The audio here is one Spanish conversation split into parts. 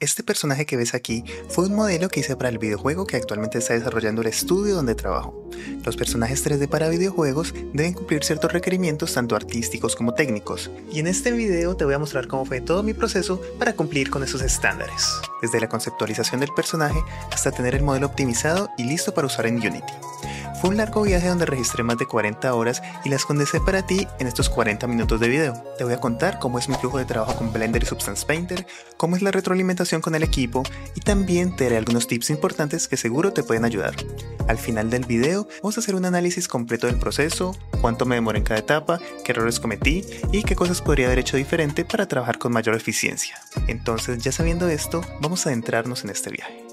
Este personaje que ves aquí fue un modelo que hice para el videojuego que actualmente está desarrollando el estudio donde trabajo. Los personajes 3D para videojuegos deben cumplir ciertos requerimientos tanto artísticos como técnicos, y en este video te voy a mostrar cómo fue todo mi proceso para cumplir con esos estándares, desde la conceptualización del personaje hasta tener el modelo optimizado y listo para usar en Unity. Fue un largo viaje donde registré más de 40 horas y las condensé para ti en estos 40 minutos de video. Te voy a contar cómo es mi flujo de trabajo con Blender y Substance Painter, cómo es la retroalimentación con el equipo y también te daré algunos tips importantes que seguro te pueden ayudar. Al final del video vamos a hacer un análisis completo del proceso, cuánto me demoré en cada etapa, qué errores cometí y qué cosas podría haber hecho diferente para trabajar con mayor eficiencia. Entonces ya sabiendo esto, vamos a adentrarnos en este viaje.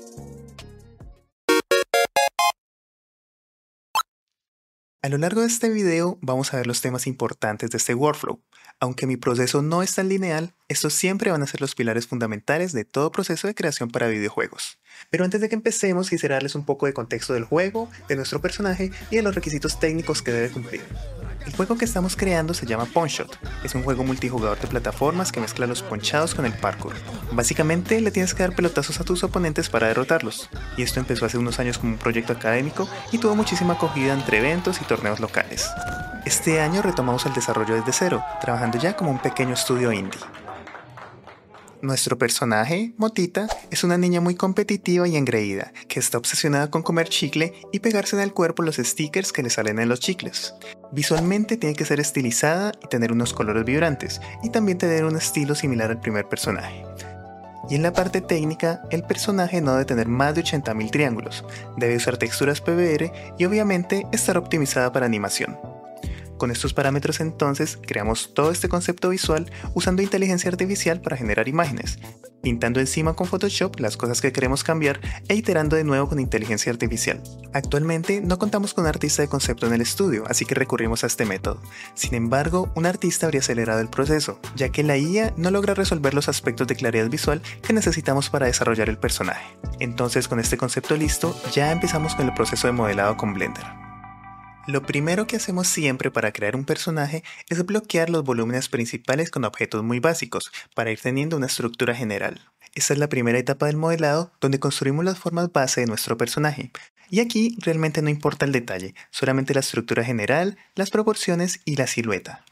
A lo largo de este video vamos a ver los temas importantes de este workflow. Aunque mi proceso no es tan lineal, estos siempre van a ser los pilares fundamentales de todo proceso de creación para videojuegos. Pero antes de que empecemos quisiera darles un poco de contexto del juego, de nuestro personaje y de los requisitos técnicos que debe cumplir. El juego que estamos creando se llama Punshot. Es un juego multijugador de plataformas que mezcla los ponchados con el parkour. Básicamente le tienes que dar pelotazos a tus oponentes para derrotarlos. Y esto empezó hace unos años como un proyecto académico y tuvo muchísima acogida entre eventos y torneos locales. Este año retomamos el desarrollo desde cero, trabajando ya como un pequeño estudio indie. Nuestro personaje, Motita, es una niña muy competitiva y engreída, que está obsesionada con comer chicle y pegarse en el cuerpo los stickers que le salen en los chicles. Visualmente tiene que ser estilizada y tener unos colores vibrantes, y también tener un estilo similar al primer personaje. Y en la parte técnica, el personaje no debe tener más de 80.000 triángulos, debe usar texturas PBR y obviamente estar optimizada para animación. Con estos parámetros entonces creamos todo este concepto visual usando inteligencia artificial para generar imágenes, pintando encima con Photoshop las cosas que queremos cambiar e iterando de nuevo con inteligencia artificial. Actualmente no contamos con un artista de concepto en el estudio, así que recurrimos a este método. Sin embargo, un artista habría acelerado el proceso, ya que la IA no logra resolver los aspectos de claridad visual que necesitamos para desarrollar el personaje. Entonces con este concepto listo, ya empezamos con el proceso de modelado con Blender. Lo primero que hacemos siempre para crear un personaje es bloquear los volúmenes principales con objetos muy básicos para ir teniendo una estructura general. Esta es la primera etapa del modelado donde construimos las formas base de nuestro personaje. Y aquí realmente no importa el detalle, solamente la estructura general, las proporciones y la silueta.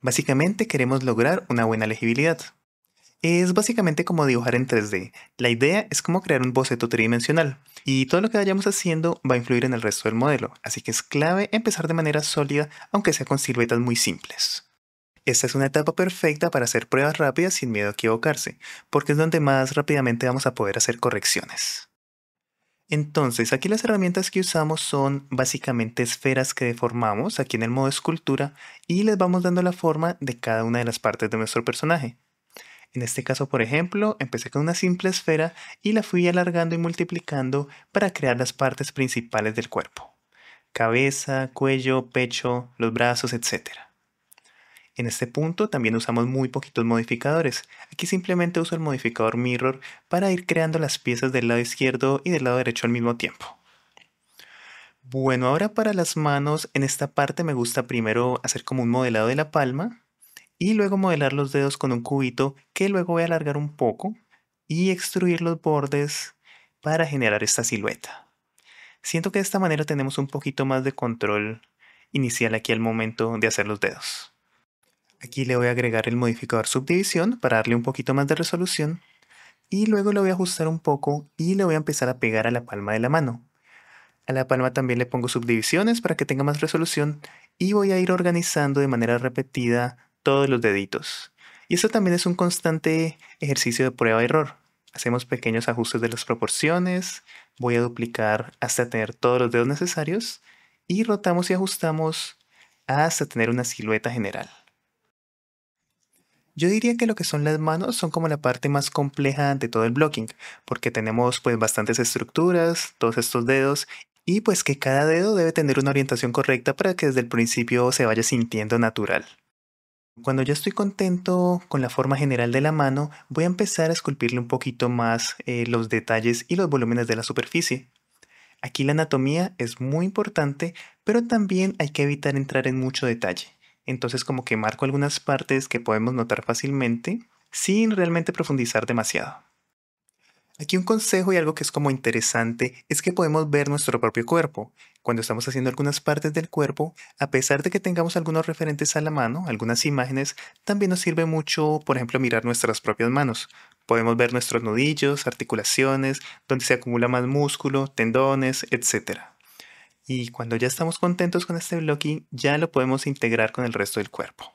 Básicamente queremos lograr una buena legibilidad. Es básicamente como dibujar en 3D. La idea es como crear un boceto tridimensional y todo lo que vayamos haciendo va a influir en el resto del modelo, así que es clave empezar de manera sólida aunque sea con siluetas muy simples. Esta es una etapa perfecta para hacer pruebas rápidas sin miedo a equivocarse, porque es donde más rápidamente vamos a poder hacer correcciones. Entonces, aquí las herramientas que usamos son básicamente esferas que deformamos aquí en el modo escultura y les vamos dando la forma de cada una de las partes de nuestro personaje. En este caso, por ejemplo, empecé con una simple esfera y la fui alargando y multiplicando para crear las partes principales del cuerpo. Cabeza, cuello, pecho, los brazos, etc. En este punto también usamos muy poquitos modificadores. Aquí simplemente uso el modificador Mirror para ir creando las piezas del lado izquierdo y del lado derecho al mismo tiempo. Bueno, ahora para las manos, en esta parte me gusta primero hacer como un modelado de la palma y luego modelar los dedos con un cubito que luego voy a alargar un poco y extruir los bordes para generar esta silueta. Siento que de esta manera tenemos un poquito más de control inicial aquí al momento de hacer los dedos. Aquí le voy a agregar el modificador subdivisión para darle un poquito más de resolución y luego lo voy a ajustar un poco y le voy a empezar a pegar a la palma de la mano. A la palma también le pongo subdivisiones para que tenga más resolución y voy a ir organizando de manera repetida todos los deditos. Y esto también es un constante ejercicio de prueba-error. Hacemos pequeños ajustes de las proporciones, voy a duplicar hasta tener todos los dedos necesarios y rotamos y ajustamos hasta tener una silueta general. Yo diría que lo que son las manos son como la parte más compleja de todo el blocking, porque tenemos pues bastantes estructuras, todos estos dedos, y pues que cada dedo debe tener una orientación correcta para que desde el principio se vaya sintiendo natural. Cuando ya estoy contento con la forma general de la mano, voy a empezar a esculpirle un poquito más eh, los detalles y los volúmenes de la superficie. Aquí la anatomía es muy importante, pero también hay que evitar entrar en mucho detalle. Entonces como que marco algunas partes que podemos notar fácilmente sin realmente profundizar demasiado. Aquí un consejo y algo que es como interesante es que podemos ver nuestro propio cuerpo. Cuando estamos haciendo algunas partes del cuerpo, a pesar de que tengamos algunos referentes a la mano, algunas imágenes, también nos sirve mucho, por ejemplo, mirar nuestras propias manos. Podemos ver nuestros nudillos, articulaciones, donde se acumula más músculo, tendones, etc. Y cuando ya estamos contentos con este blocking, ya lo podemos integrar con el resto del cuerpo.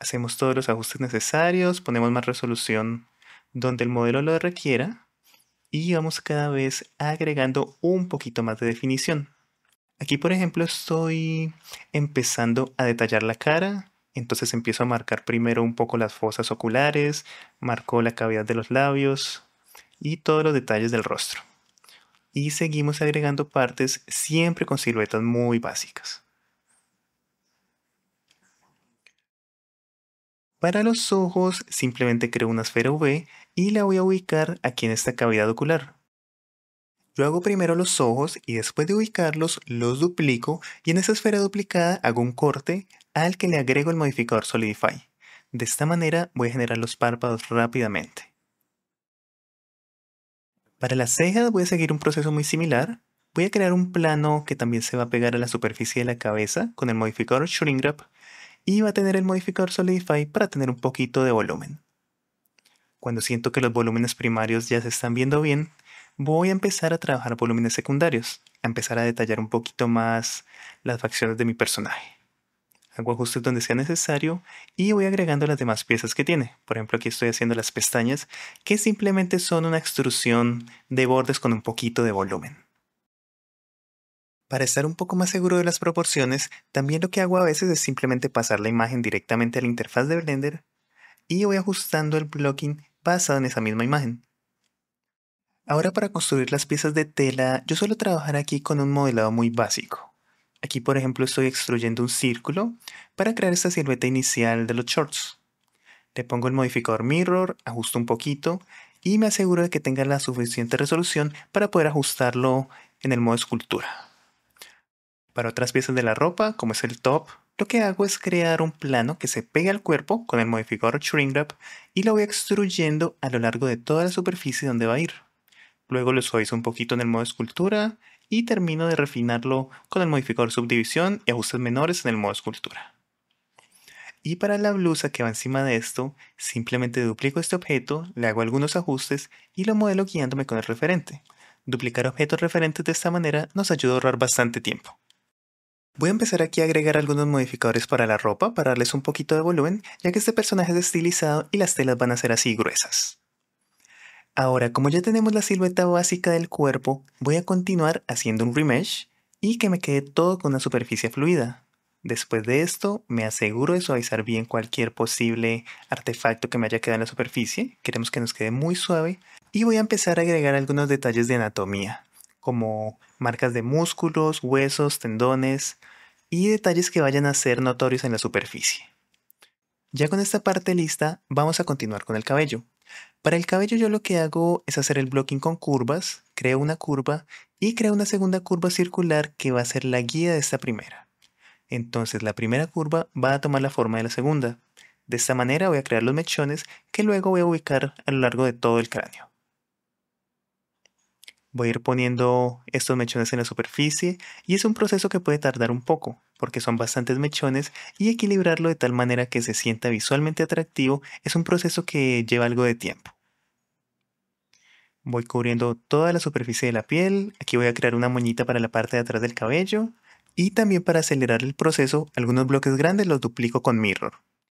Hacemos todos los ajustes necesarios, ponemos más resolución donde el modelo lo requiera y vamos cada vez agregando un poquito más de definición. Aquí por ejemplo estoy empezando a detallar la cara, entonces empiezo a marcar primero un poco las fosas oculares, marco la cavidad de los labios y todos los detalles del rostro. Y seguimos agregando partes siempre con siluetas muy básicas. Para los ojos simplemente creo una esfera V y la voy a ubicar aquí en esta cavidad ocular. Yo hago primero los ojos y después de ubicarlos los duplico y en esa esfera duplicada hago un corte al que le agrego el modificador Solidify. De esta manera voy a generar los párpados rápidamente. Para las cejas voy a seguir un proceso muy similar. Voy a crear un plano que también se va a pegar a la superficie de la cabeza con el modificador Shrink Wrap y va a tener el modificador Solidify para tener un poquito de volumen. Cuando siento que los volúmenes primarios ya se están viendo bien, voy a empezar a trabajar volúmenes secundarios, a empezar a detallar un poquito más las facciones de mi personaje. Hago ajustes donde sea necesario y voy agregando las demás piezas que tiene. Por ejemplo, aquí estoy haciendo las pestañas, que simplemente son una extrusión de bordes con un poquito de volumen. Para estar un poco más seguro de las proporciones, también lo que hago a veces es simplemente pasar la imagen directamente a la interfaz de Blender y voy ajustando el blocking basado en esa misma imagen. Ahora para construir las piezas de tela, yo suelo trabajar aquí con un modelado muy básico. Aquí por ejemplo estoy extruyendo un círculo para crear esta silueta inicial de los shorts. Le pongo el modificador Mirror, ajusto un poquito y me aseguro de que tenga la suficiente resolución para poder ajustarlo en el modo escultura. Para otras piezas de la ropa, como es el top, lo que hago es crear un plano que se pegue al cuerpo con el modificador Shrink Wrap y lo voy extruyendo a lo largo de toda la superficie donde va a ir. Luego lo suavizo un poquito en el modo escultura y termino de refinarlo con el modificador subdivisión y ajustes menores en el modo escultura. Y para la blusa que va encima de esto, simplemente duplico este objeto, le hago algunos ajustes y lo modelo guiándome con el referente. Duplicar objetos referentes de esta manera nos ayuda a ahorrar bastante tiempo. Voy a empezar aquí a agregar algunos modificadores para la ropa para darles un poquito de volumen, ya que este personaje es estilizado y las telas van a ser así gruesas. Ahora, como ya tenemos la silueta básica del cuerpo, voy a continuar haciendo un remesh y que me quede todo con una superficie fluida. Después de esto, me aseguro de suavizar bien cualquier posible artefacto que me haya quedado en la superficie. Queremos que nos quede muy suave. Y voy a empezar a agregar algunos detalles de anatomía como marcas de músculos, huesos, tendones y detalles que vayan a ser notorios en la superficie. Ya con esta parte lista, vamos a continuar con el cabello. Para el cabello yo lo que hago es hacer el blocking con curvas, creo una curva y creo una segunda curva circular que va a ser la guía de esta primera. Entonces la primera curva va a tomar la forma de la segunda. De esta manera voy a crear los mechones que luego voy a ubicar a lo largo de todo el cráneo. Voy a ir poniendo estos mechones en la superficie y es un proceso que puede tardar un poco porque son bastantes mechones y equilibrarlo de tal manera que se sienta visualmente atractivo es un proceso que lleva algo de tiempo. Voy cubriendo toda la superficie de la piel, aquí voy a crear una moñita para la parte de atrás del cabello y también para acelerar el proceso algunos bloques grandes los duplico con mirror.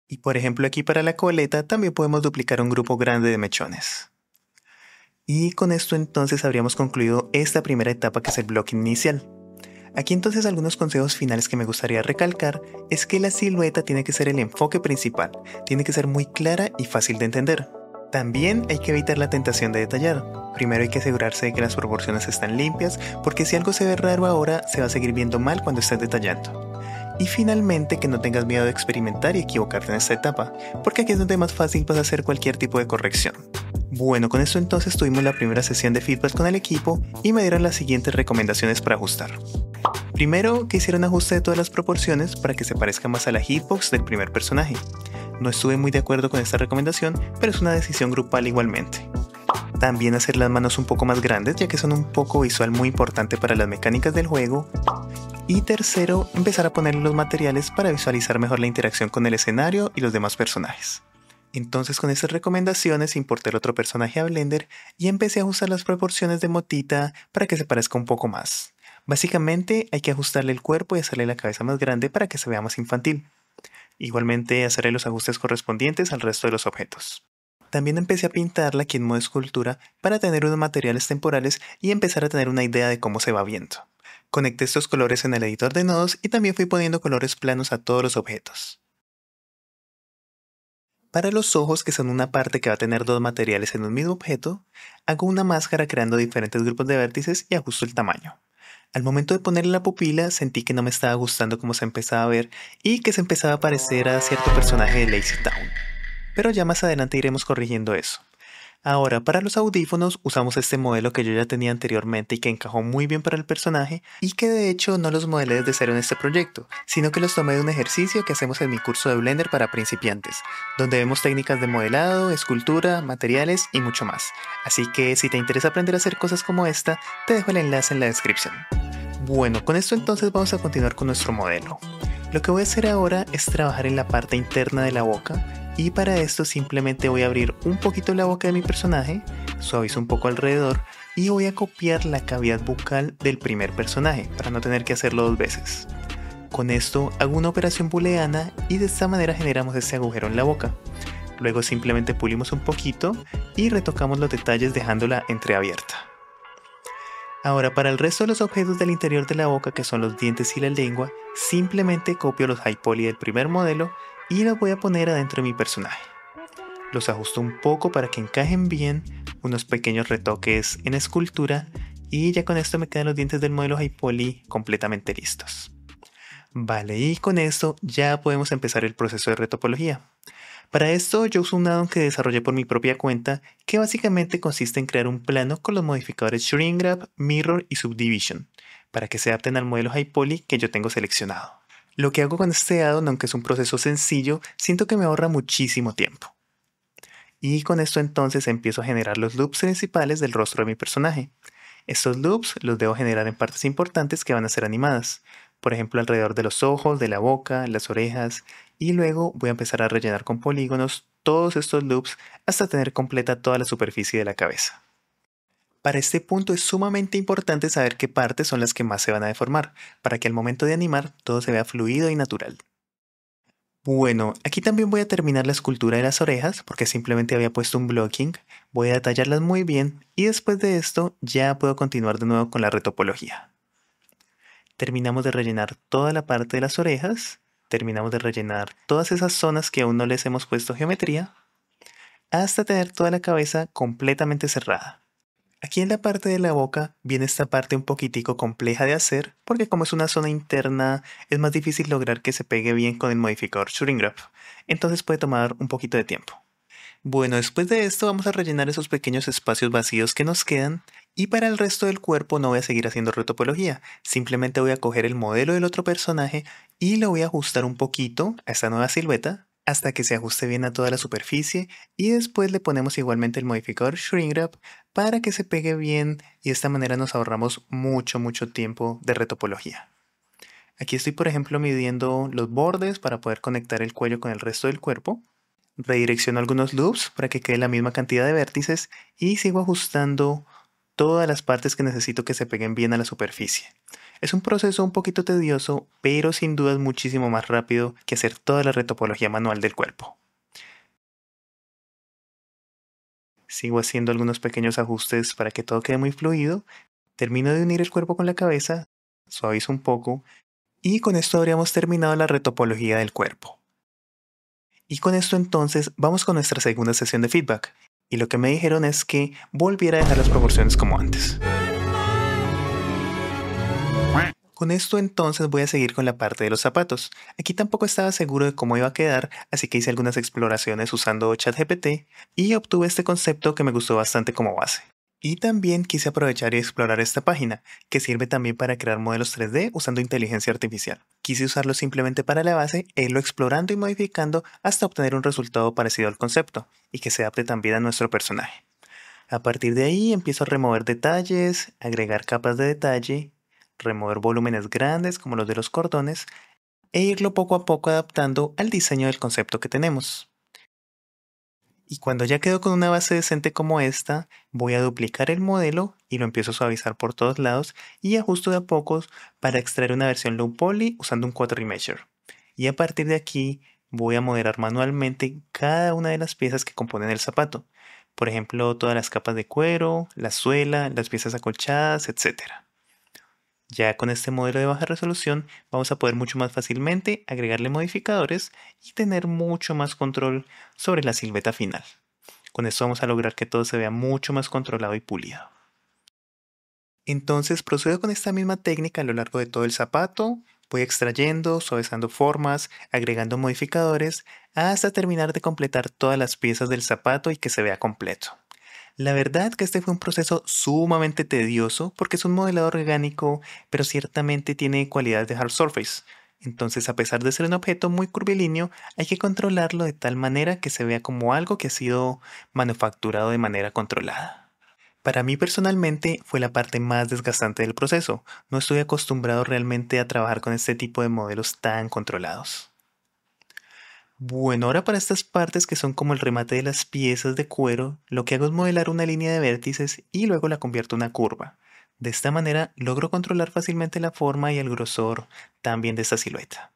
Y por ejemplo aquí para la coleta también podemos duplicar un grupo grande de mechones. Y con esto entonces habríamos concluido esta primera etapa que es el bloque inicial. Aquí entonces algunos consejos finales que me gustaría recalcar es que la silueta tiene que ser el enfoque principal, tiene que ser muy clara y fácil de entender. También hay que evitar la tentación de detallar. Primero hay que asegurarse de que las proporciones están limpias, porque si algo se ve raro ahora, se va a seguir viendo mal cuando estés detallando. Y finalmente que no tengas miedo de experimentar y equivocarte en esta etapa, porque aquí es donde más fácil vas a hacer cualquier tipo de corrección. Bueno, con esto entonces tuvimos la primera sesión de feedback con el equipo y me dieron las siguientes recomendaciones para ajustar. Primero, que hiciera un ajuste de todas las proporciones para que se parezca más a la hitbox del primer personaje. No estuve muy de acuerdo con esta recomendación, pero es una decisión grupal igualmente. También hacer las manos un poco más grandes ya que son un poco visual muy importante para las mecánicas del juego. Y tercero, empezar a poner los materiales para visualizar mejor la interacción con el escenario y los demás personajes. Entonces con estas recomendaciones importé el otro personaje a Blender y empecé a ajustar las proporciones de Motita para que se parezca un poco más. Básicamente hay que ajustarle el cuerpo y hacerle la cabeza más grande para que se vea más infantil. Igualmente hacerle los ajustes correspondientes al resto de los objetos. También empecé a pintarla aquí en modo escultura para tener unos materiales temporales y empezar a tener una idea de cómo se va viendo. Conecté estos colores en el editor de nodos y también fui poniendo colores planos a todos los objetos. Para los ojos, que son una parte que va a tener dos materiales en un mismo objeto, hago una máscara creando diferentes grupos de vértices y ajusto el tamaño. Al momento de ponerle la pupila sentí que no me estaba gustando cómo se empezaba a ver y que se empezaba a parecer a cierto personaje de Lazy Town. Pero ya más adelante iremos corrigiendo eso. Ahora, para los audífonos usamos este modelo que yo ya tenía anteriormente y que encajó muy bien para el personaje y que de hecho no los modelé desde cero en este proyecto, sino que los tomé de un ejercicio que hacemos en mi curso de Blender para principiantes, donde vemos técnicas de modelado, escultura, materiales y mucho más. Así que si te interesa aprender a hacer cosas como esta, te dejo el enlace en la descripción. Bueno, con esto entonces vamos a continuar con nuestro modelo. Lo que voy a hacer ahora es trabajar en la parte interna de la boca y para esto simplemente voy a abrir un poquito la boca de mi personaje, suavizo un poco alrededor y voy a copiar la cavidad bucal del primer personaje para no tener que hacerlo dos veces. Con esto hago una operación booleana y de esta manera generamos este agujero en la boca. Luego simplemente pulimos un poquito y retocamos los detalles dejándola entreabierta. Ahora para el resto de los objetos del interior de la boca que son los dientes y la lengua, simplemente copio los high poly del primer modelo y los voy a poner adentro de mi personaje. Los ajusto un poco para que encajen bien, unos pequeños retoques en escultura y ya con esto me quedan los dientes del modelo High Poly completamente listos. Vale, y con esto ya podemos empezar el proceso de retopología. Para esto yo uso un addon que desarrollé por mi propia cuenta que básicamente consiste en crear un plano con los modificadores Shrink Grab, Mirror y Subdivision para que se adapten al modelo High Poly que yo tengo seleccionado. Lo que hago con este addon, aunque es un proceso sencillo, siento que me ahorra muchísimo tiempo. Y con esto entonces empiezo a generar los loops principales del rostro de mi personaje. Estos loops los debo generar en partes importantes que van a ser animadas, por ejemplo alrededor de los ojos, de la boca, las orejas, y luego voy a empezar a rellenar con polígonos todos estos loops hasta tener completa toda la superficie de la cabeza. Para este punto es sumamente importante saber qué partes son las que más se van a deformar, para que al momento de animar todo se vea fluido y natural. Bueno, aquí también voy a terminar la escultura de las orejas porque simplemente había puesto un blocking, voy a detallarlas muy bien y después de esto ya puedo continuar de nuevo con la retopología. Terminamos de rellenar toda la parte de las orejas, terminamos de rellenar todas esas zonas que aún no les hemos puesto geometría, hasta tener toda la cabeza completamente cerrada. Aquí en la parte de la boca viene esta parte un poquitico compleja de hacer, porque como es una zona interna, es más difícil lograr que se pegue bien con el modificador Shooting Graph, entonces puede tomar un poquito de tiempo. Bueno, después de esto vamos a rellenar esos pequeños espacios vacíos que nos quedan, y para el resto del cuerpo no voy a seguir haciendo retopología, simplemente voy a coger el modelo del otro personaje y lo voy a ajustar un poquito a esta nueva silueta, hasta que se ajuste bien a toda la superficie y después le ponemos igualmente el modificador Shrink Wrap para que se pegue bien y de esta manera nos ahorramos mucho mucho tiempo de retopología. Aquí estoy por ejemplo midiendo los bordes para poder conectar el cuello con el resto del cuerpo. Redirecciono algunos loops para que quede la misma cantidad de vértices y sigo ajustando todas las partes que necesito que se peguen bien a la superficie. Es un proceso un poquito tedioso, pero sin duda es muchísimo más rápido que hacer toda la retopología manual del cuerpo. Sigo haciendo algunos pequeños ajustes para que todo quede muy fluido. Termino de unir el cuerpo con la cabeza, suavizo un poco y con esto habríamos terminado la retopología del cuerpo. Y con esto entonces vamos con nuestra segunda sesión de feedback. Y lo que me dijeron es que volviera a dejar las proporciones como antes. Con esto entonces voy a seguir con la parte de los zapatos. Aquí tampoco estaba seguro de cómo iba a quedar, así que hice algunas exploraciones usando ChatGPT y obtuve este concepto que me gustó bastante como base. Y también quise aprovechar y explorar esta página, que sirve también para crear modelos 3D usando inteligencia artificial. Quise usarlo simplemente para la base e irlo explorando y modificando hasta obtener un resultado parecido al concepto, y que se adapte también a nuestro personaje. A partir de ahí empiezo a remover detalles, agregar capas de detalle, remover volúmenes grandes como los de los cordones e irlo poco a poco adaptando al diseño del concepto que tenemos. Y cuando ya quedo con una base decente como esta, voy a duplicar el modelo y lo empiezo a suavizar por todos lados y ajusto de a pocos para extraer una versión low poly usando un 4 Remeasure. Y a partir de aquí voy a moderar manualmente cada una de las piezas que componen el zapato. Por ejemplo, todas las capas de cuero, la suela, las piezas acolchadas, etc. Ya con este modelo de baja resolución vamos a poder mucho más fácilmente agregarle modificadores y tener mucho más control sobre la silueta final. Con esto vamos a lograr que todo se vea mucho más controlado y pulido. Entonces procedo con esta misma técnica a lo largo de todo el zapato, voy extrayendo, suavizando formas, agregando modificadores, hasta terminar de completar todas las piezas del zapato y que se vea completo. La verdad que este fue un proceso sumamente tedioso porque es un modelado orgánico, pero ciertamente tiene cualidades de hard surface. Entonces, a pesar de ser un objeto muy curvilíneo, hay que controlarlo de tal manera que se vea como algo que ha sido manufacturado de manera controlada. Para mí personalmente fue la parte más desgastante del proceso. No estoy acostumbrado realmente a trabajar con este tipo de modelos tan controlados. Bueno, ahora para estas partes que son como el remate de las piezas de cuero, lo que hago es modelar una línea de vértices y luego la convierto en una curva. De esta manera logro controlar fácilmente la forma y el grosor también de esta silueta.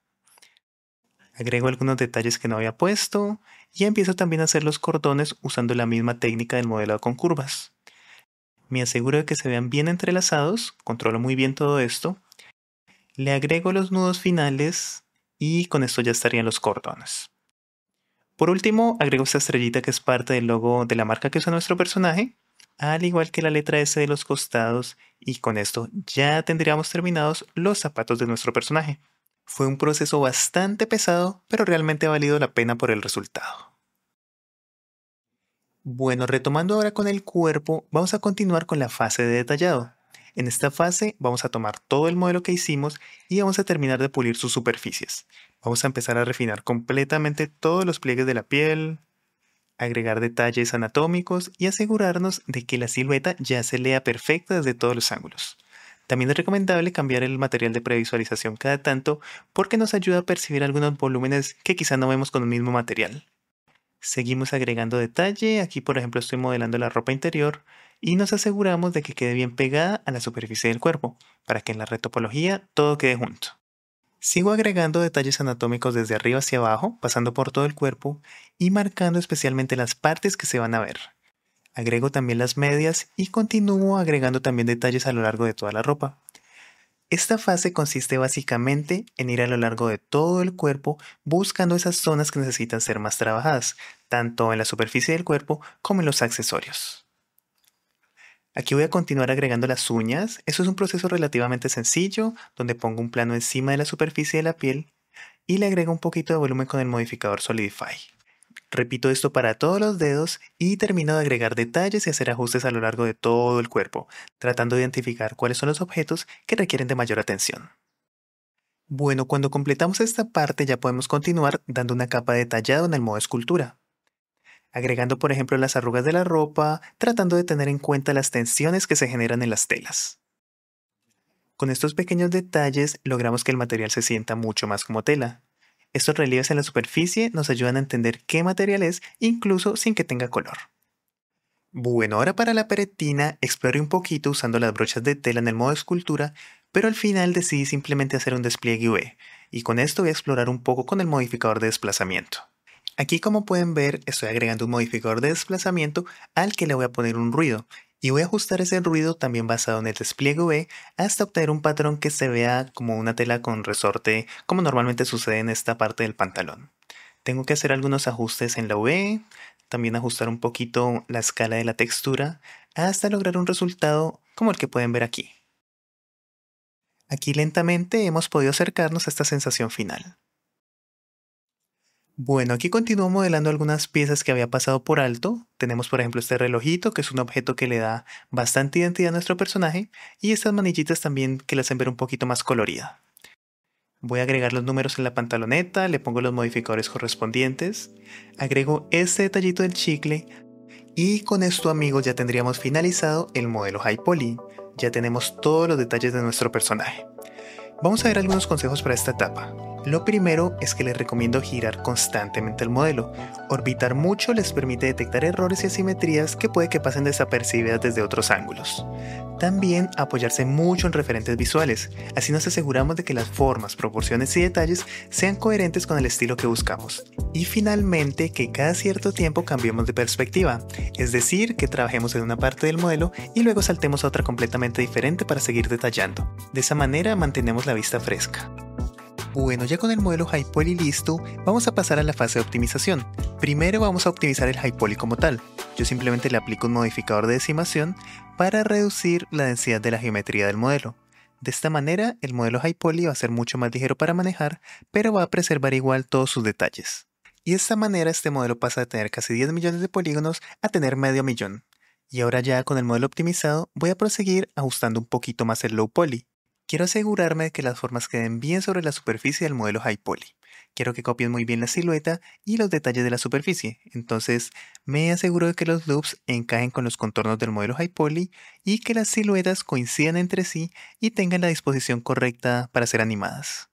Agrego algunos detalles que no había puesto y empiezo también a hacer los cordones usando la misma técnica del modelado con curvas. Me aseguro de que se vean bien entrelazados, controlo muy bien todo esto. Le agrego los nudos finales y con esto ya estarían los cordones. Por último, agrego esta estrellita que es parte del logo de la marca que usa nuestro personaje, al igual que la letra S de los costados, y con esto ya tendríamos terminados los zapatos de nuestro personaje. Fue un proceso bastante pesado, pero realmente ha valido la pena por el resultado. Bueno, retomando ahora con el cuerpo, vamos a continuar con la fase de detallado. En esta fase vamos a tomar todo el modelo que hicimos y vamos a terminar de pulir sus superficies. Vamos a empezar a refinar completamente todos los pliegues de la piel, agregar detalles anatómicos y asegurarnos de que la silueta ya se lea perfecta desde todos los ángulos. También es recomendable cambiar el material de previsualización cada tanto porque nos ayuda a percibir algunos volúmenes que quizá no vemos con el mismo material. Seguimos agregando detalle, aquí por ejemplo estoy modelando la ropa interior y nos aseguramos de que quede bien pegada a la superficie del cuerpo, para que en la retopología todo quede junto. Sigo agregando detalles anatómicos desde arriba hacia abajo, pasando por todo el cuerpo y marcando especialmente las partes que se van a ver. Agrego también las medias y continúo agregando también detalles a lo largo de toda la ropa. Esta fase consiste básicamente en ir a lo largo de todo el cuerpo buscando esas zonas que necesitan ser más trabajadas, tanto en la superficie del cuerpo como en los accesorios. Aquí voy a continuar agregando las uñas. Eso es un proceso relativamente sencillo, donde pongo un plano encima de la superficie de la piel y le agrego un poquito de volumen con el modificador Solidify. Repito esto para todos los dedos y termino de agregar detalles y hacer ajustes a lo largo de todo el cuerpo, tratando de identificar cuáles son los objetos que requieren de mayor atención. Bueno, cuando completamos esta parte ya podemos continuar dando una capa detallada en el modo escultura agregando por ejemplo las arrugas de la ropa, tratando de tener en cuenta las tensiones que se generan en las telas. Con estos pequeños detalles logramos que el material se sienta mucho más como tela. Estos relieves en la superficie nos ayudan a entender qué material es incluso sin que tenga color. Bueno, ahora para la peretina exploré un poquito usando las brochas de tela en el modo escultura, pero al final decidí simplemente hacer un despliegue V, y con esto voy a explorar un poco con el modificador de desplazamiento. Aquí como pueden ver estoy agregando un modificador de desplazamiento al que le voy a poner un ruido y voy a ajustar ese ruido también basado en el despliegue V hasta obtener un patrón que se vea como una tela con resorte como normalmente sucede en esta parte del pantalón. Tengo que hacer algunos ajustes en la V, también ajustar un poquito la escala de la textura hasta lograr un resultado como el que pueden ver aquí. Aquí lentamente hemos podido acercarnos a esta sensación final. Bueno, aquí continúo modelando algunas piezas que había pasado por alto. Tenemos por ejemplo este relojito, que es un objeto que le da bastante identidad a nuestro personaje, y estas manillitas también que la hacen ver un poquito más colorida. Voy a agregar los números en la pantaloneta, le pongo los modificadores correspondientes, agrego este detallito del chicle Y con esto amigos ya tendríamos finalizado el modelo High Poly, ya tenemos todos los detalles de nuestro personaje. Vamos a ver algunos consejos para esta etapa. Lo primero es que les recomiendo girar constantemente el modelo. Orbitar mucho les permite detectar errores y asimetrías que puede que pasen desapercibidas desde otros ángulos. También apoyarse mucho en referentes visuales, así nos aseguramos de que las formas, proporciones y detalles sean coherentes con el estilo que buscamos. Y finalmente que cada cierto tiempo cambiemos de perspectiva, es decir, que trabajemos en una parte del modelo y luego saltemos a otra completamente diferente para seguir detallando. De esa manera mantenemos la vista fresca. Bueno, ya con el modelo HighPoly listo, vamos a pasar a la fase de optimización. Primero vamos a optimizar el HighPoly como tal. Yo simplemente le aplico un modificador de decimación para reducir la densidad de la geometría del modelo. De esta manera, el modelo HighPoly va a ser mucho más ligero para manejar, pero va a preservar igual todos sus detalles. Y de esta manera este modelo pasa de tener casi 10 millones de polígonos a tener medio millón. Y ahora ya con el modelo optimizado voy a proseguir ajustando un poquito más el low poly. Quiero asegurarme de que las formas queden bien sobre la superficie del modelo High Poly. Quiero que copien muy bien la silueta y los detalles de la superficie, entonces me aseguro de que los loops encajen con los contornos del modelo High Poly y que las siluetas coincidan entre sí y tengan la disposición correcta para ser animadas.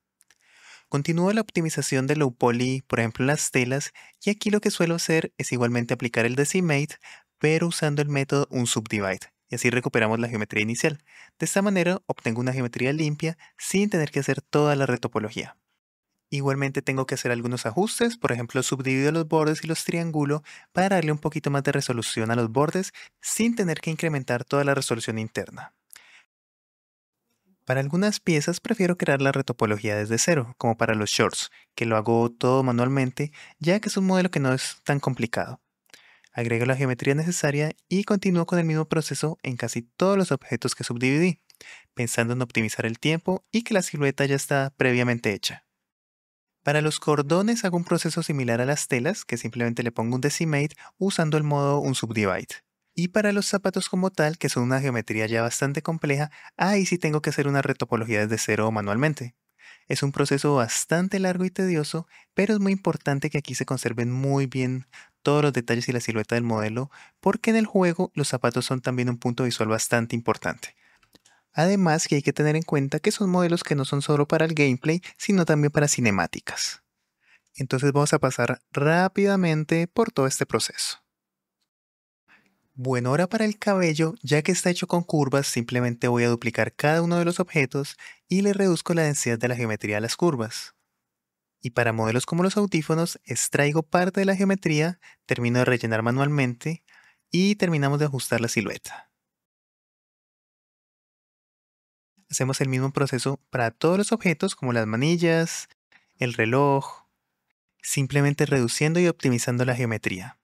Continúo la optimización de low poly, por ejemplo las telas, y aquí lo que suelo hacer es igualmente aplicar el decimate, pero usando el método unsubdivide y así recuperamos la geometría inicial. De esta manera obtengo una geometría limpia sin tener que hacer toda la retopología. Igualmente tengo que hacer algunos ajustes, por ejemplo subdivido los bordes y los triángulo para darle un poquito más de resolución a los bordes sin tener que incrementar toda la resolución interna. Para algunas piezas prefiero crear la retopología desde cero, como para los shorts, que lo hago todo manualmente, ya que es un modelo que no es tan complicado agrego la geometría necesaria y continúo con el mismo proceso en casi todos los objetos que subdividí, pensando en optimizar el tiempo y que la silueta ya está previamente hecha. Para los cordones hago un proceso similar a las telas, que simplemente le pongo un decimate usando el modo un subdivide. Y para los zapatos como tal, que son una geometría ya bastante compleja, ahí sí tengo que hacer una retopología desde cero manualmente. Es un proceso bastante largo y tedioso, pero es muy importante que aquí se conserven muy bien todos los detalles y la silueta del modelo, porque en el juego los zapatos son también un punto visual bastante importante. Además que hay que tener en cuenta que son modelos que no son solo para el gameplay, sino también para cinemáticas. Entonces vamos a pasar rápidamente por todo este proceso. Bueno, ahora para el cabello, ya que está hecho con curvas, simplemente voy a duplicar cada uno de los objetos y le reduzco la densidad de la geometría a las curvas. Y para modelos como los audífonos, extraigo parte de la geometría, termino de rellenar manualmente y terminamos de ajustar la silueta. Hacemos el mismo proceso para todos los objetos como las manillas, el reloj, simplemente reduciendo y optimizando la geometría.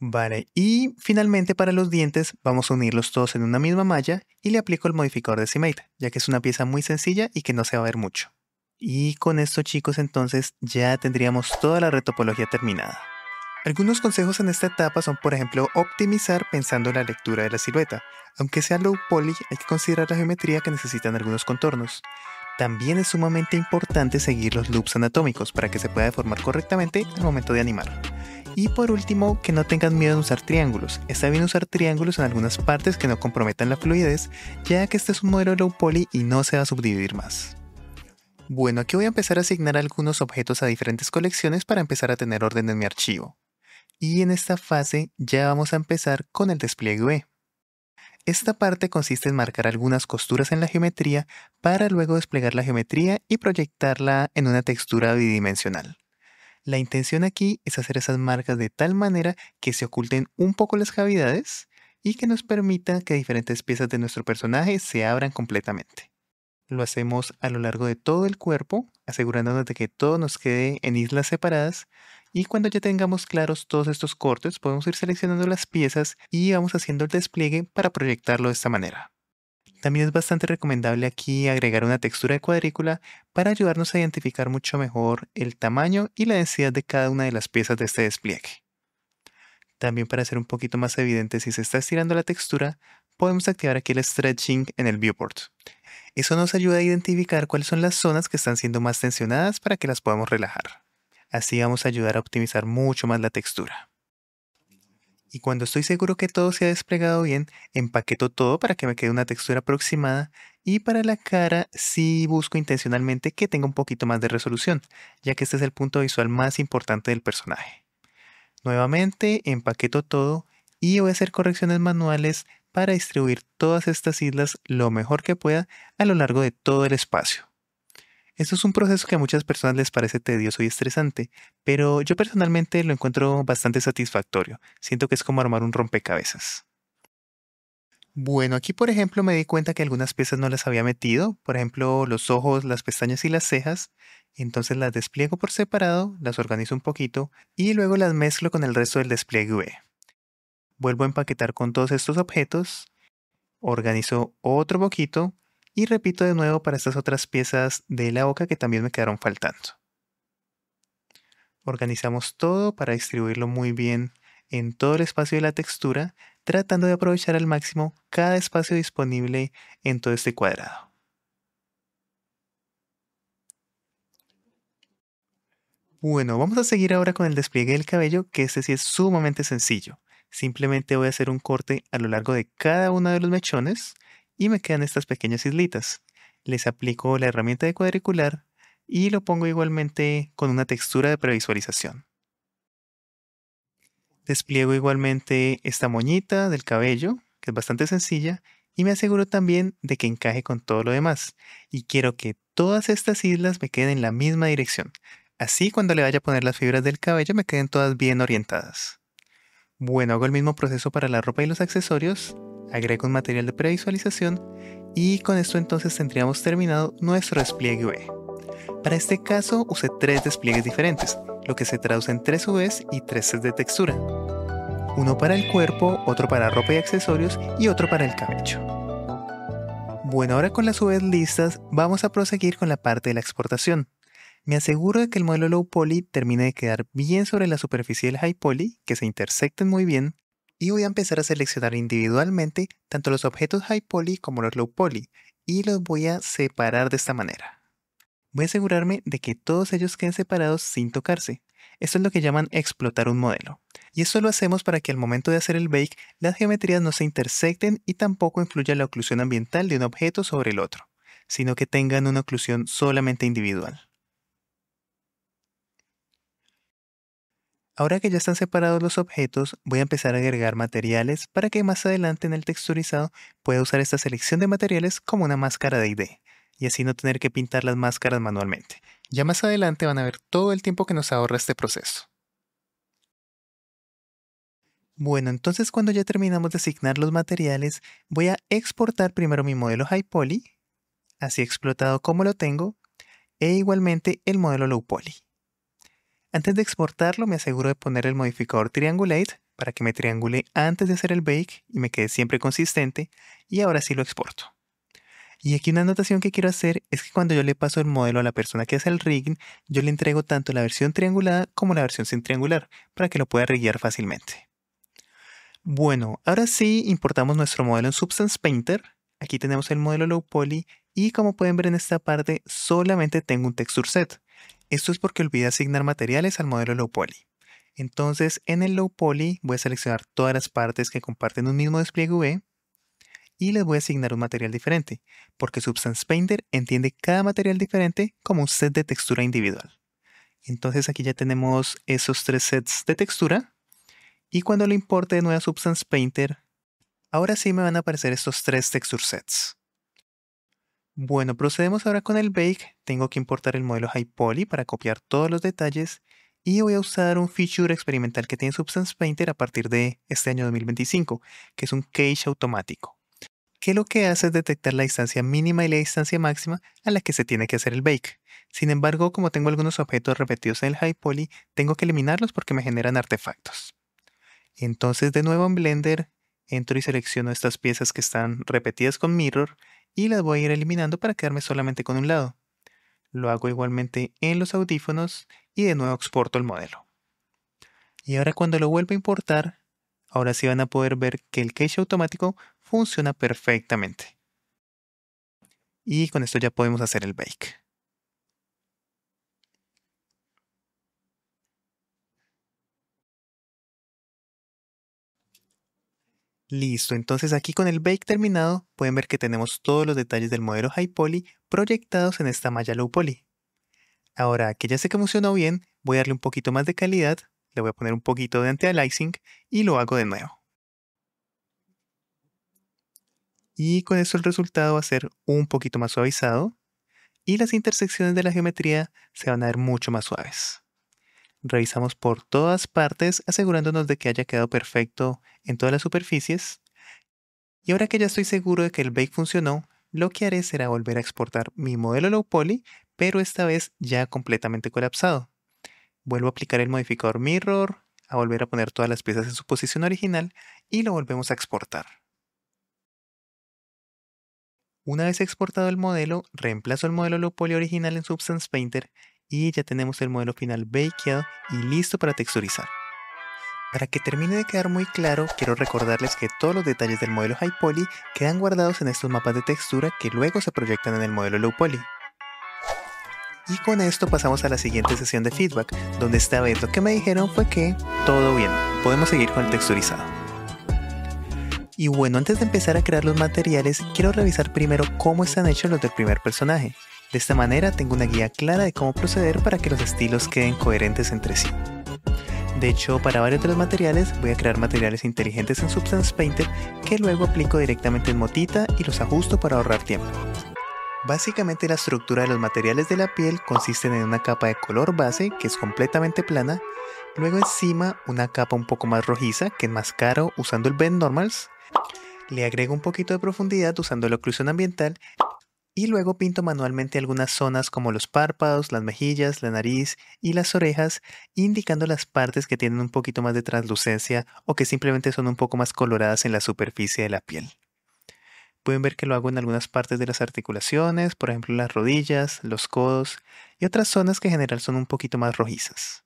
Vale, y finalmente para los dientes vamos a unirlos todos en una misma malla y le aplico el modificador de Simate, ya que es una pieza muy sencilla y que no se va a ver mucho. Y con esto chicos entonces ya tendríamos toda la retopología terminada. Algunos consejos en esta etapa son por ejemplo optimizar pensando en la lectura de la silueta. Aunque sea low poly hay que considerar la geometría que necesitan algunos contornos. También es sumamente importante seguir los loops anatómicos para que se pueda deformar correctamente al momento de animar. Y por último, que no tengan miedo de usar triángulos. Está bien usar triángulos en algunas partes que no comprometan la fluidez, ya que este es un modelo low poly y no se va a subdividir más. Bueno, aquí voy a empezar a asignar algunos objetos a diferentes colecciones para empezar a tener orden en mi archivo. Y en esta fase ya vamos a empezar con el despliegue V. Esta parte consiste en marcar algunas costuras en la geometría para luego desplegar la geometría y proyectarla en una textura bidimensional. La intención aquí es hacer esas marcas de tal manera que se oculten un poco las cavidades y que nos permita que diferentes piezas de nuestro personaje se abran completamente. Lo hacemos a lo largo de todo el cuerpo, asegurándonos de que todo nos quede en islas separadas y cuando ya tengamos claros todos estos cortes podemos ir seleccionando las piezas y vamos haciendo el despliegue para proyectarlo de esta manera. También es bastante recomendable aquí agregar una textura de cuadrícula para ayudarnos a identificar mucho mejor el tamaño y la densidad de cada una de las piezas de este despliegue. También para hacer un poquito más evidente si se está estirando la textura, podemos activar aquí el stretching en el viewport. Eso nos ayuda a identificar cuáles son las zonas que están siendo más tensionadas para que las podamos relajar. Así vamos a ayudar a optimizar mucho más la textura. Y cuando estoy seguro que todo se ha desplegado bien, empaqueto todo para que me quede una textura aproximada y para la cara sí busco intencionalmente que tenga un poquito más de resolución, ya que este es el punto visual más importante del personaje. Nuevamente empaqueto todo y voy a hacer correcciones manuales para distribuir todas estas islas lo mejor que pueda a lo largo de todo el espacio. Esto es un proceso que a muchas personas les parece tedioso y estresante, pero yo personalmente lo encuentro bastante satisfactorio. Siento que es como armar un rompecabezas. Bueno, aquí por ejemplo me di cuenta que algunas piezas no las había metido, por ejemplo los ojos, las pestañas y las cejas, entonces las despliego por separado, las organizo un poquito y luego las mezclo con el resto del despliegue V. Vuelvo a empaquetar con todos estos objetos, organizo otro poquito y repito de nuevo para estas otras piezas de la boca que también me quedaron faltando. Organizamos todo para distribuirlo muy bien en todo el espacio de la textura, tratando de aprovechar al máximo cada espacio disponible en todo este cuadrado. Bueno, vamos a seguir ahora con el despliegue del cabello, que este sí es sumamente sencillo. Simplemente voy a hacer un corte a lo largo de cada uno de los mechones y me quedan estas pequeñas islitas. Les aplico la herramienta de cuadricular y lo pongo igualmente con una textura de previsualización. Despliego igualmente esta moñita del cabello, que es bastante sencilla, y me aseguro también de que encaje con todo lo demás. Y quiero que todas estas islas me queden en la misma dirección. Así cuando le vaya a poner las fibras del cabello me queden todas bien orientadas. Bueno, hago el mismo proceso para la ropa y los accesorios agrego un material de previsualización y con esto entonces tendríamos terminado nuestro despliegue V. Para este caso usé tres despliegues diferentes, lo que se traduce en tres UVs y tres sets de textura. Uno para el cuerpo, otro para ropa y accesorios y otro para el cabello. Bueno, ahora con las UVs listas, vamos a proseguir con la parte de la exportación. Me aseguro de que el modelo low poly termine de quedar bien sobre la superficie del high poly, que se intersecten muy bien, y voy a empezar a seleccionar individualmente tanto los objetos high poly como los low poly y los voy a separar de esta manera. Voy a asegurarme de que todos ellos queden separados sin tocarse. Esto es lo que llaman explotar un modelo. Y esto lo hacemos para que al momento de hacer el bake las geometrías no se intersecten y tampoco influya la oclusión ambiental de un objeto sobre el otro, sino que tengan una oclusión solamente individual. Ahora que ya están separados los objetos, voy a empezar a agregar materiales para que más adelante en el texturizado pueda usar esta selección de materiales como una máscara de ID y así no tener que pintar las máscaras manualmente. Ya más adelante van a ver todo el tiempo que nos ahorra este proceso. Bueno, entonces cuando ya terminamos de asignar los materiales, voy a exportar primero mi modelo High Poly, así explotado como lo tengo, e igualmente el modelo Low Poly. Antes de exportarlo me aseguro de poner el modificador Triangulate para que me triangule antes de hacer el bake y me quede siempre consistente y ahora sí lo exporto. Y aquí una anotación que quiero hacer es que cuando yo le paso el modelo a la persona que hace el rigging, yo le entrego tanto la versión triangulada como la versión sin triangular para que lo pueda riguear fácilmente. Bueno, ahora sí importamos nuestro modelo en Substance Painter. Aquí tenemos el modelo Low Poly y como pueden ver en esta parte solamente tengo un texture set. Esto es porque olvidé asignar materiales al modelo Low Poly. Entonces, en el Low Poly voy a seleccionar todas las partes que comparten un mismo despliegue V y les voy a asignar un material diferente, porque Substance Painter entiende cada material diferente como un set de textura individual. Entonces aquí ya tenemos esos tres sets de textura y cuando lo importe de nuevo a Substance Painter, ahora sí me van a aparecer estos tres texture sets. Bueno, procedemos ahora con el bake. Tengo que importar el modelo High Poly para copiar todos los detalles y voy a usar un feature experimental que tiene Substance Painter a partir de este año 2025, que es un cache automático, que lo que hace es detectar la distancia mínima y la distancia máxima a la que se tiene que hacer el bake. Sin embargo, como tengo algunos objetos repetidos en el High Poly, tengo que eliminarlos porque me generan artefactos. Entonces, de nuevo en Blender, entro y selecciono estas piezas que están repetidas con Mirror y las voy a ir eliminando para quedarme solamente con un lado. Lo hago igualmente en los audífonos y de nuevo exporto el modelo. Y ahora cuando lo vuelva a importar, ahora sí van a poder ver que el cache automático funciona perfectamente. Y con esto ya podemos hacer el bake. Listo, entonces aquí con el bake terminado pueden ver que tenemos todos los detalles del modelo High Poly proyectados en esta malla Low Poly. Ahora que ya sé que funcionó bien, voy a darle un poquito más de calidad, le voy a poner un poquito de anti-aliasing y lo hago de nuevo. Y con eso el resultado va a ser un poquito más suavizado y las intersecciones de la geometría se van a ver mucho más suaves. Revisamos por todas partes asegurándonos de que haya quedado perfecto en todas las superficies. Y ahora que ya estoy seguro de que el bake funcionó, lo que haré será volver a exportar mi modelo low poly, pero esta vez ya completamente colapsado. Vuelvo a aplicar el modificador mirror, a volver a poner todas las piezas en su posición original y lo volvemos a exportar. Una vez exportado el modelo, reemplazo el modelo low poly original en Substance Painter y ya tenemos el modelo final bakeado y listo para texturizar. Para que termine de quedar muy claro, quiero recordarles que todos los detalles del modelo High Poly quedan guardados en estos mapas de textura que luego se proyectan en el modelo Low Poly. Y con esto pasamos a la siguiente sesión de feedback, donde esta vez lo que me dijeron fue que todo bien, podemos seguir con el texturizado. Y bueno, antes de empezar a crear los materiales, quiero revisar primero cómo están hechos los del primer personaje, de esta manera tengo una guía clara de cómo proceder para que los estilos queden coherentes entre sí. De hecho, para varios de los materiales voy a crear materiales inteligentes en Substance Painter que luego aplico directamente en Motita y los ajusto para ahorrar tiempo. Básicamente la estructura de los materiales de la piel consiste en una capa de color base que es completamente plana, luego encima una capa un poco más rojiza que enmascaro usando el Bend Normals, le agrego un poquito de profundidad usando la oclusión ambiental y luego pinto manualmente algunas zonas como los párpados, las mejillas, la nariz y las orejas, indicando las partes que tienen un poquito más de translucencia o que simplemente son un poco más coloradas en la superficie de la piel. Pueden ver que lo hago en algunas partes de las articulaciones, por ejemplo las rodillas, los codos y otras zonas que en general son un poquito más rojizas.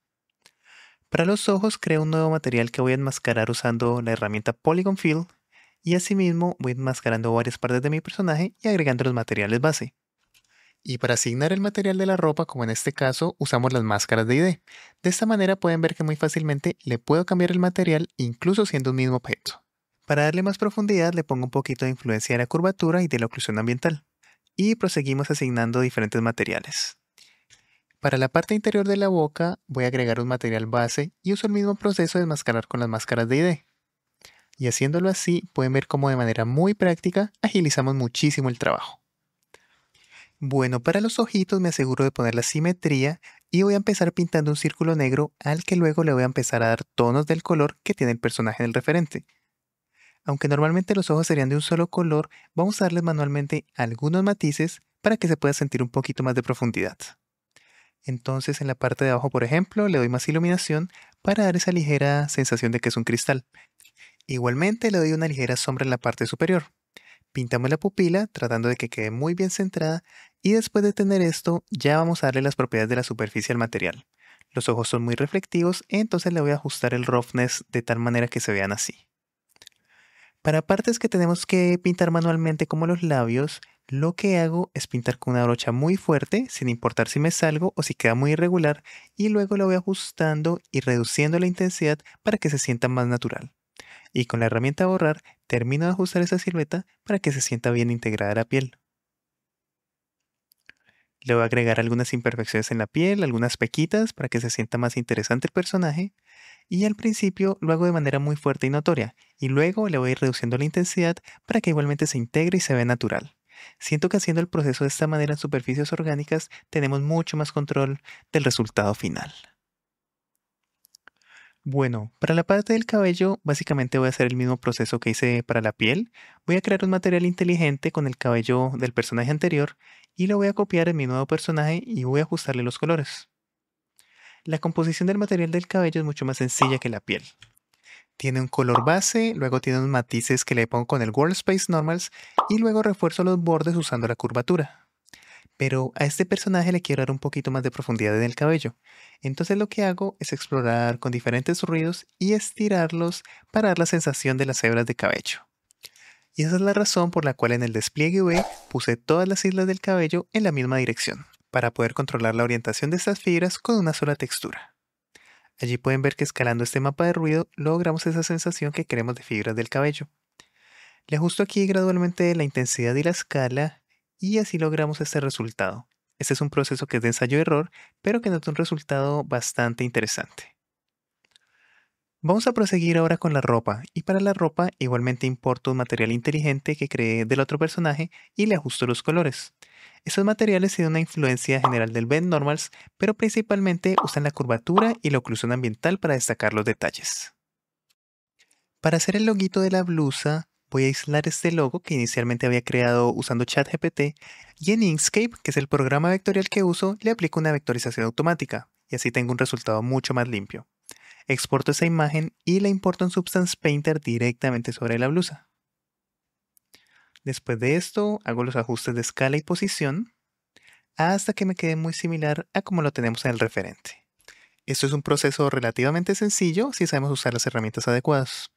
Para los ojos creo un nuevo material que voy a enmascarar usando la herramienta Polygon Fill y asimismo voy enmascarando varias partes de mi personaje y agregando los materiales base. Y para asignar el material de la ropa, como en este caso, usamos las máscaras de ID. De esta manera pueden ver que muy fácilmente le puedo cambiar el material incluso siendo un mismo objeto. Para darle más profundidad le pongo un poquito de influencia de la curvatura y de la oclusión ambiental. Y proseguimos asignando diferentes materiales. Para la parte interior de la boca voy a agregar un material base y uso el mismo proceso de enmascarar con las máscaras de ID y haciéndolo así pueden ver cómo de manera muy práctica agilizamos muchísimo el trabajo. Bueno, para los ojitos me aseguro de poner la simetría y voy a empezar pintando un círculo negro al que luego le voy a empezar a dar tonos del color que tiene el personaje del referente. Aunque normalmente los ojos serían de un solo color, vamos a darles manualmente algunos matices para que se pueda sentir un poquito más de profundidad. Entonces en la parte de abajo, por ejemplo, le doy más iluminación para dar esa ligera sensación de que es un cristal. Igualmente le doy una ligera sombra en la parte superior. Pintamos la pupila tratando de que quede muy bien centrada y después de tener esto ya vamos a darle las propiedades de la superficie al material. Los ojos son muy reflectivos, entonces le voy a ajustar el roughness de tal manera que se vean así. Para partes que tenemos que pintar manualmente como los labios, lo que hago es pintar con una brocha muy fuerte, sin importar si me salgo o si queda muy irregular, y luego lo voy ajustando y reduciendo la intensidad para que se sienta más natural y con la herramienta borrar termino de ajustar esa silueta para que se sienta bien integrada a la piel. Le voy a agregar algunas imperfecciones en la piel, algunas pequitas para que se sienta más interesante el personaje y al principio lo hago de manera muy fuerte y notoria y luego le voy a ir reduciendo la intensidad para que igualmente se integre y se vea natural. Siento que haciendo el proceso de esta manera en superficies orgánicas tenemos mucho más control del resultado final. Bueno, para la parte del cabello, básicamente voy a hacer el mismo proceso que hice para la piel. Voy a crear un material inteligente con el cabello del personaje anterior y lo voy a copiar en mi nuevo personaje y voy a ajustarle los colores. La composición del material del cabello es mucho más sencilla que la piel. Tiene un color base, luego tiene unos matices que le pongo con el World Space Normals y luego refuerzo los bordes usando la curvatura pero a este personaje le quiero dar un poquito más de profundidad en el cabello. Entonces lo que hago es explorar con diferentes ruidos y estirarlos para dar la sensación de las hebras de cabello. Y esa es la razón por la cual en el despliegue V puse todas las islas del cabello en la misma dirección, para poder controlar la orientación de estas fibras con una sola textura. Allí pueden ver que escalando este mapa de ruido logramos esa sensación que queremos de fibras del cabello. Le ajusto aquí gradualmente la intensidad y la escala y así logramos este resultado. Este es un proceso que es de ensayo-error, pero que nos da un resultado bastante interesante. Vamos a proseguir ahora con la ropa y para la ropa igualmente importo un material inteligente que creé del otro personaje y le ajusto los colores. Estos materiales tienen una influencia general del Bend Normals, pero principalmente usan la curvatura y la oclusión ambiental para destacar los detalles. Para hacer el loguito de la blusa, voy a aislar este logo que inicialmente había creado usando ChatGPT y en Inkscape, que es el programa vectorial que uso, le aplico una vectorización automática y así tengo un resultado mucho más limpio. Exporto esa imagen y la importo en Substance Painter directamente sobre la blusa. Después de esto, hago los ajustes de escala y posición hasta que me quede muy similar a como lo tenemos en el referente. Esto es un proceso relativamente sencillo si sabemos usar las herramientas adecuadas.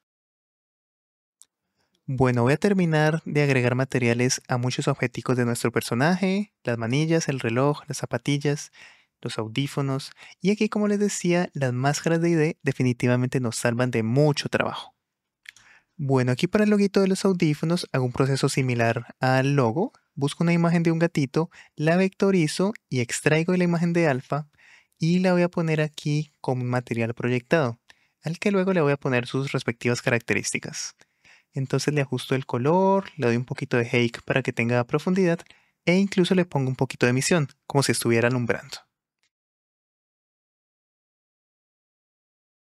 Bueno, voy a terminar de agregar materiales a muchos objetivos de nuestro personaje, las manillas, el reloj, las zapatillas, los audífonos y aquí como les decía, las máscaras de ID definitivamente nos salvan de mucho trabajo. Bueno, aquí para el loguito de los audífonos hago un proceso similar al logo. Busco una imagen de un gatito, la vectorizo y extraigo la imagen de alfa y la voy a poner aquí como un material proyectado, al que luego le voy a poner sus respectivas características. Entonces le ajusto el color, le doy un poquito de hake para que tenga profundidad e incluso le pongo un poquito de emisión, como si estuviera alumbrando.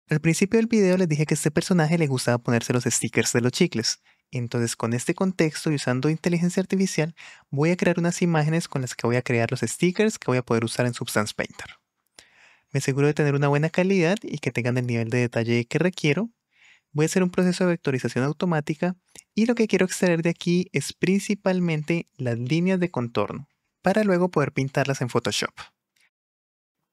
Al principio del video les dije que a este personaje le gustaba ponerse los stickers de los chicles. Entonces con este contexto y usando inteligencia artificial voy a crear unas imágenes con las que voy a crear los stickers que voy a poder usar en Substance Painter. Me aseguro de tener una buena calidad y que tengan el nivel de detalle que requiero. Voy a hacer un proceso de vectorización automática y lo que quiero extraer de aquí es principalmente las líneas de contorno para luego poder pintarlas en Photoshop.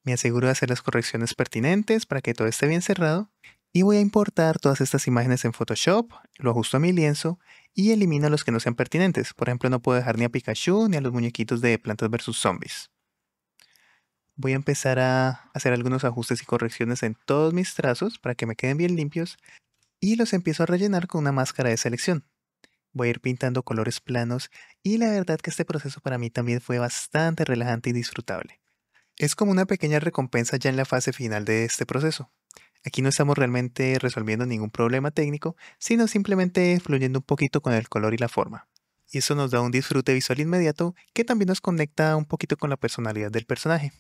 Me aseguro de hacer las correcciones pertinentes para que todo esté bien cerrado. Y voy a importar todas estas imágenes en Photoshop, lo ajusto a mi lienzo y elimino los que no sean pertinentes. Por ejemplo, no puedo dejar ni a Pikachu ni a los muñequitos de Plantas vs Zombies. Voy a empezar a hacer algunos ajustes y correcciones en todos mis trazos para que me queden bien limpios y los empiezo a rellenar con una máscara de selección. Voy a ir pintando colores planos y la verdad que este proceso para mí también fue bastante relajante y disfrutable. Es como una pequeña recompensa ya en la fase final de este proceso. Aquí no estamos realmente resolviendo ningún problema técnico, sino simplemente fluyendo un poquito con el color y la forma. Y eso nos da un disfrute visual inmediato que también nos conecta un poquito con la personalidad del personaje.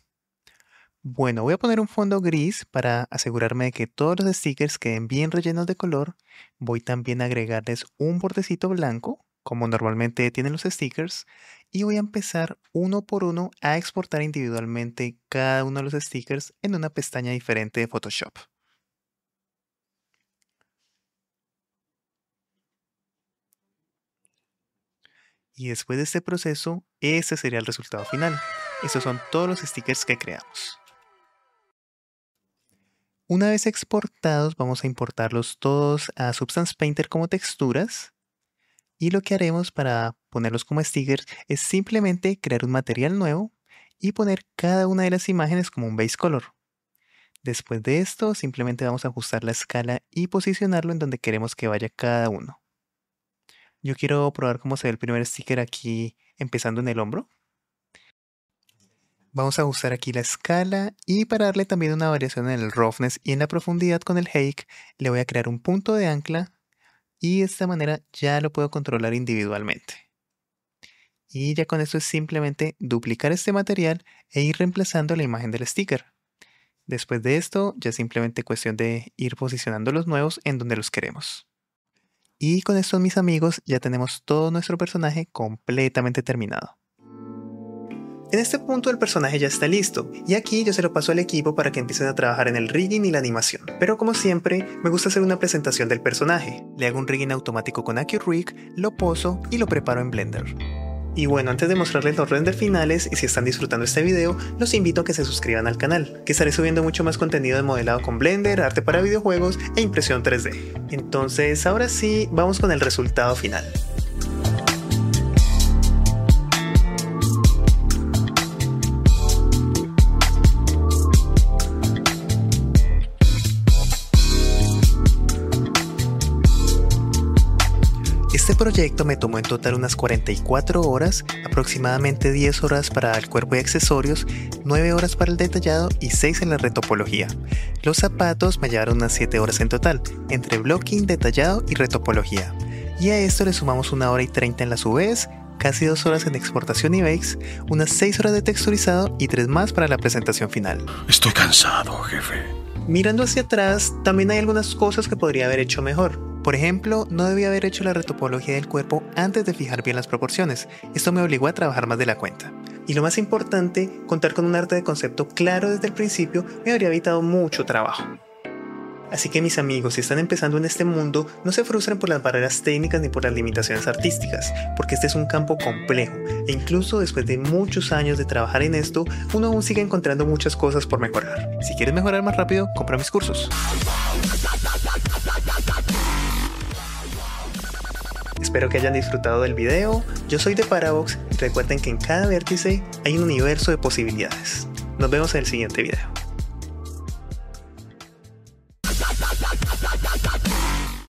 Bueno, voy a poner un fondo gris para asegurarme de que todos los stickers queden bien rellenos de color. Voy también a agregarles un bordecito blanco como normalmente tienen los stickers, y voy a empezar uno por uno a exportar individualmente cada uno de los stickers en una pestaña diferente de Photoshop. Y después de este proceso, este sería el resultado final. Estos son todos los stickers que creamos. Una vez exportados, vamos a importarlos todos a Substance Painter como texturas y lo que haremos para ponerlos como stickers es simplemente crear un material nuevo y poner cada una de las imágenes como un base color. Después de esto, simplemente vamos a ajustar la escala y posicionarlo en donde queremos que vaya cada uno. Yo quiero probar cómo se ve el primer sticker aquí empezando en el hombro. Vamos a ajustar aquí la escala y para darle también una variación en el roughness y en la profundidad con el hake, le voy a crear un punto de ancla y de esta manera ya lo puedo controlar individualmente. Y ya con esto es simplemente duplicar este material e ir reemplazando la imagen del sticker. Después de esto, ya simplemente cuestión de ir posicionando los nuevos en donde los queremos. Y con esto mis amigos ya tenemos todo nuestro personaje completamente terminado. En este punto el personaje ya está listo, y aquí yo se lo paso al equipo para que empiecen a trabajar en el rigging y la animación. Pero como siempre, me gusta hacer una presentación del personaje. Le hago un rigging automático con AccuRig, lo poso y lo preparo en Blender. Y bueno, antes de mostrarles los renders finales y si están disfrutando este video, los invito a que se suscriban al canal, que estaré subiendo mucho más contenido de modelado con Blender, arte para videojuegos e impresión 3D. Entonces, ahora sí, vamos con el resultado final. Este proyecto me tomó en total unas 44 horas, aproximadamente 10 horas para el cuerpo y accesorios, 9 horas para el detallado y 6 en la retopología. Los zapatos me llevaron unas 7 horas en total, entre blocking, detallado y retopología. Y a esto le sumamos una hora y 30 en las UVs, casi 2 horas en exportación y bakes, unas 6 horas de texturizado y 3 más para la presentación final. Estoy cansado, jefe. Mirando hacia atrás, también hay algunas cosas que podría haber hecho mejor. Por ejemplo, no debía haber hecho la retopología del cuerpo antes de fijar bien las proporciones. Esto me obligó a trabajar más de la cuenta. Y lo más importante, contar con un arte de concepto claro desde el principio me habría evitado mucho trabajo. Así que mis amigos, si están empezando en este mundo, no se frustren por las barreras técnicas ni por las limitaciones artísticas, porque este es un campo complejo, e incluso después de muchos años de trabajar en esto, uno aún sigue encontrando muchas cosas por mejorar. Si quieres mejorar más rápido, compra mis cursos. Espero que hayan disfrutado del video. Yo soy de Parabox y recuerden que en cada vértice hay un universo de posibilidades. Nos vemos en el siguiente video.